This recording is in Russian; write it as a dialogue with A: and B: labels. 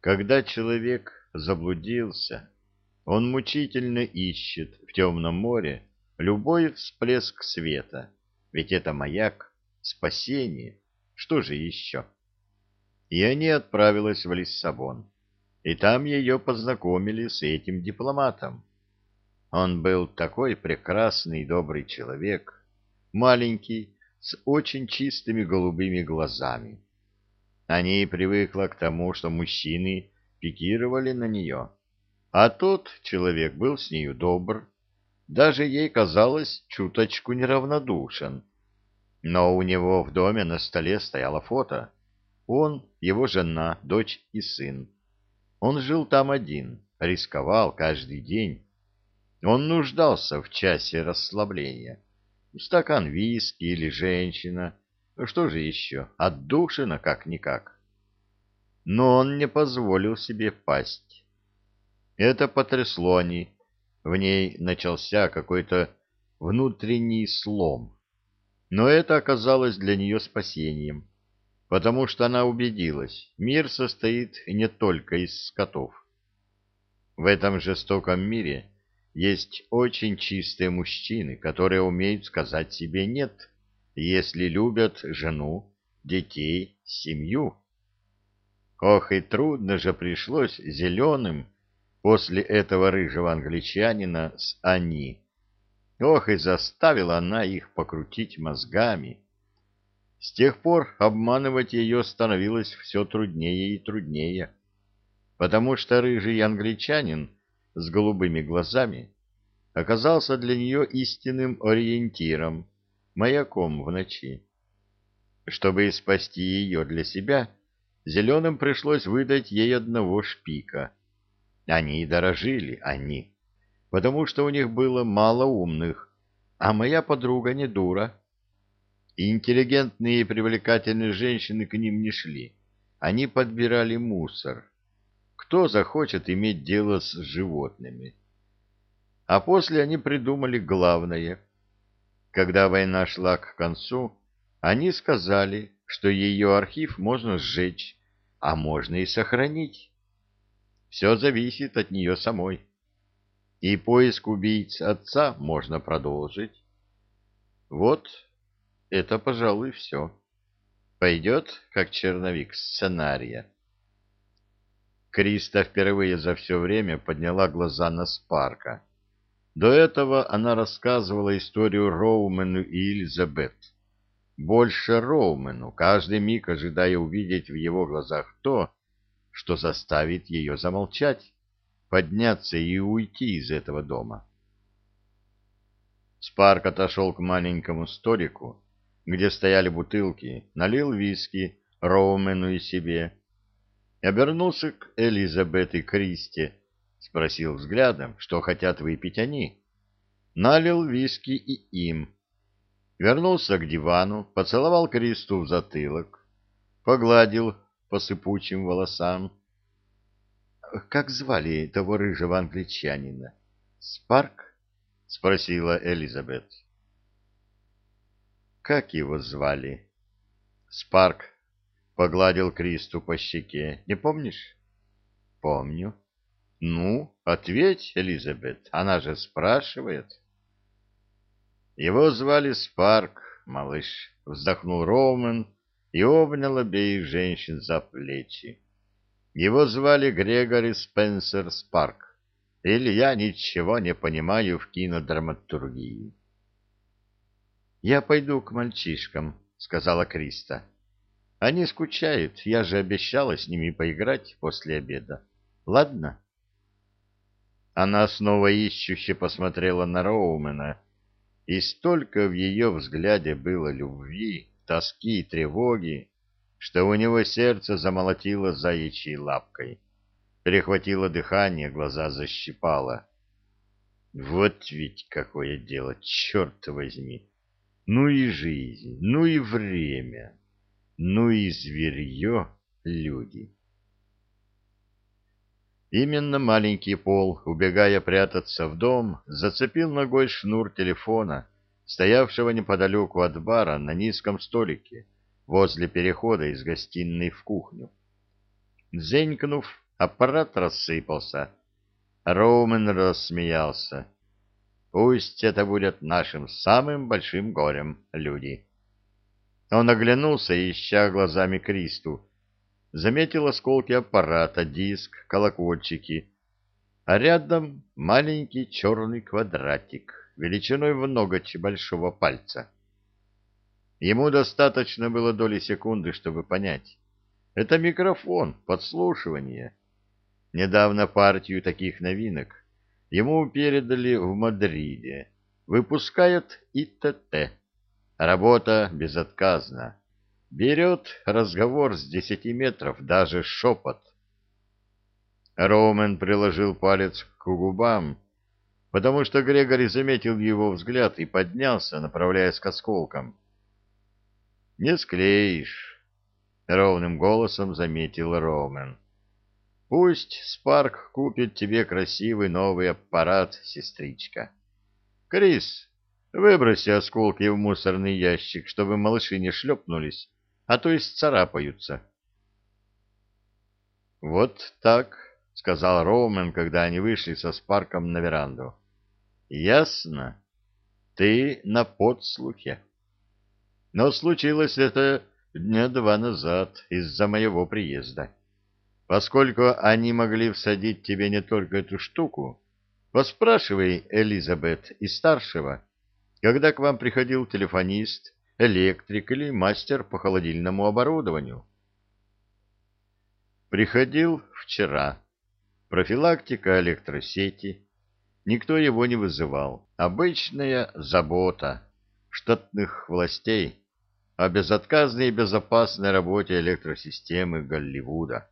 A: Когда человек заблудился, он мучительно ищет в темном море любой всплеск света, ведь это маяк, спасение, что же еще? И они отправилась в Лиссабон, и там ее познакомили с этим дипломатом. Он был такой прекрасный добрый человек, маленький, с очень чистыми голубыми глазами. Они привыкла к тому, что мужчины пикировали на нее, а тот человек был с нею добр, даже ей казалось чуточку неравнодушен. Но у него в доме на столе стояло фото. Он, его жена, дочь и сын. Он жил там один, рисковал каждый день. Он нуждался в часе расслабления. Стакан виски или женщина. Что же еще? Отдушина как-никак. Но он не позволил себе пасть. Это потрясло они. В ней начался какой-то внутренний слом. Но это оказалось для нее спасением, потому что она убедилась, мир состоит не только из скотов. В этом жестоком мире есть очень чистые мужчины, которые умеют сказать себе «нет», если любят жену, детей, семью. Ох, и трудно же пришлось зеленым после этого рыжего англичанина с «они». Ох, и заставила она их покрутить мозгами. С тех пор обманывать ее становилось все труднее и труднее, потому что рыжий англичанин с голубыми глазами оказался для нее истинным ориентиром, маяком в ночи. Чтобы спасти ее для себя, зеленым пришлось выдать ей одного шпика. Они дорожили, они, потому что у них было мало умных, а моя подруга не дура. Интеллигентные и привлекательные женщины к ним не шли. Они подбирали мусор. Кто захочет иметь дело с животными? А после они придумали главное. Когда война шла к концу, они сказали, что ее архив можно сжечь, а можно и сохранить. Все зависит от нее самой. И поиск убийц отца можно продолжить. Вот это, пожалуй, все. Пойдет, как черновик сценария. Криста впервые за все время подняла глаза на Спарка. До этого она рассказывала историю Роумену и Элизабет. Больше Роумену, каждый миг ожидая увидеть в его глазах то, что заставит ее замолчать, подняться и уйти из этого дома. Спарк отошел к маленькому столику, где стояли бутылки, налил виски Роумену и себе, обернулся к Элизабет и Кристи, спросил взглядом, что хотят выпить они. Налил виски и им. Вернулся к дивану, поцеловал Кристу в затылок, погладил по сыпучим волосам. — Как звали того рыжего англичанина? — Спарк? — спросила Элизабет. — Как его звали? — Спарк Погладил Кристу по щеке. Не помнишь? Помню. Ну, ответь, Элизабет, она же спрашивает. Его звали Спарк, малыш, вздохнул Роман и обнял обеих женщин за плечи. Его звали Грегори Спенсер Спарк. Или я ничего не понимаю в кинодраматургии. «Я пойду к мальчишкам», — сказала Криста. Они скучают, я же обещала с ними поиграть после обеда. Ладно? Она снова ищуще посмотрела на Роумена, и столько в ее взгляде было любви, тоски и тревоги, что у него сердце замолотило заячьей лапкой. Перехватило дыхание, глаза защипало. Вот ведь какое дело, черт возьми! Ну и жизнь, ну и время! Ну и зверье люди. Именно маленький Пол, убегая прятаться в дом, зацепил ногой шнур телефона, стоявшего неподалеку от бара на низком столике, возле перехода из гостиной в кухню. Зенькнув, аппарат рассыпался. Роумен рассмеялся. Пусть это будет нашим самым большим горем, люди. Он оглянулся, ища глазами Кристу. Заметил осколки аппарата, диск, колокольчики. А рядом маленький черный квадратик, величиной в ноготь большого пальца. Ему достаточно было доли секунды, чтобы понять. Это микрофон, подслушивание. Недавно партию таких новинок ему передали в Мадриде. Выпускают ИТТ. Работа безотказна. Берет разговор с десяти метров, даже шепот. Роумен приложил палец к губам, потому что Грегори заметил его взгляд и поднялся, направляясь к осколкам. «Не склеишь», — ровным голосом заметил Роумен. «Пусть Спарк купит тебе красивый новый аппарат, сестричка. Крис, Выброси осколки в мусорный ящик, чтобы малыши не шлепнулись, а то и сцарапаются. — Вот так, — сказал Роумен, когда они вышли со Спарком на веранду. — Ясно. Ты на подслухе. Но случилось это дня два назад из-за моего приезда. Поскольку они могли всадить тебе не только эту штуку, поспрашивай Элизабет и старшего, когда к вам приходил телефонист, электрик или мастер по холодильному оборудованию? Приходил вчера. Профилактика электросети. Никто его не вызывал. Обычная забота штатных властей о безотказной и безопасной работе электросистемы Голливуда.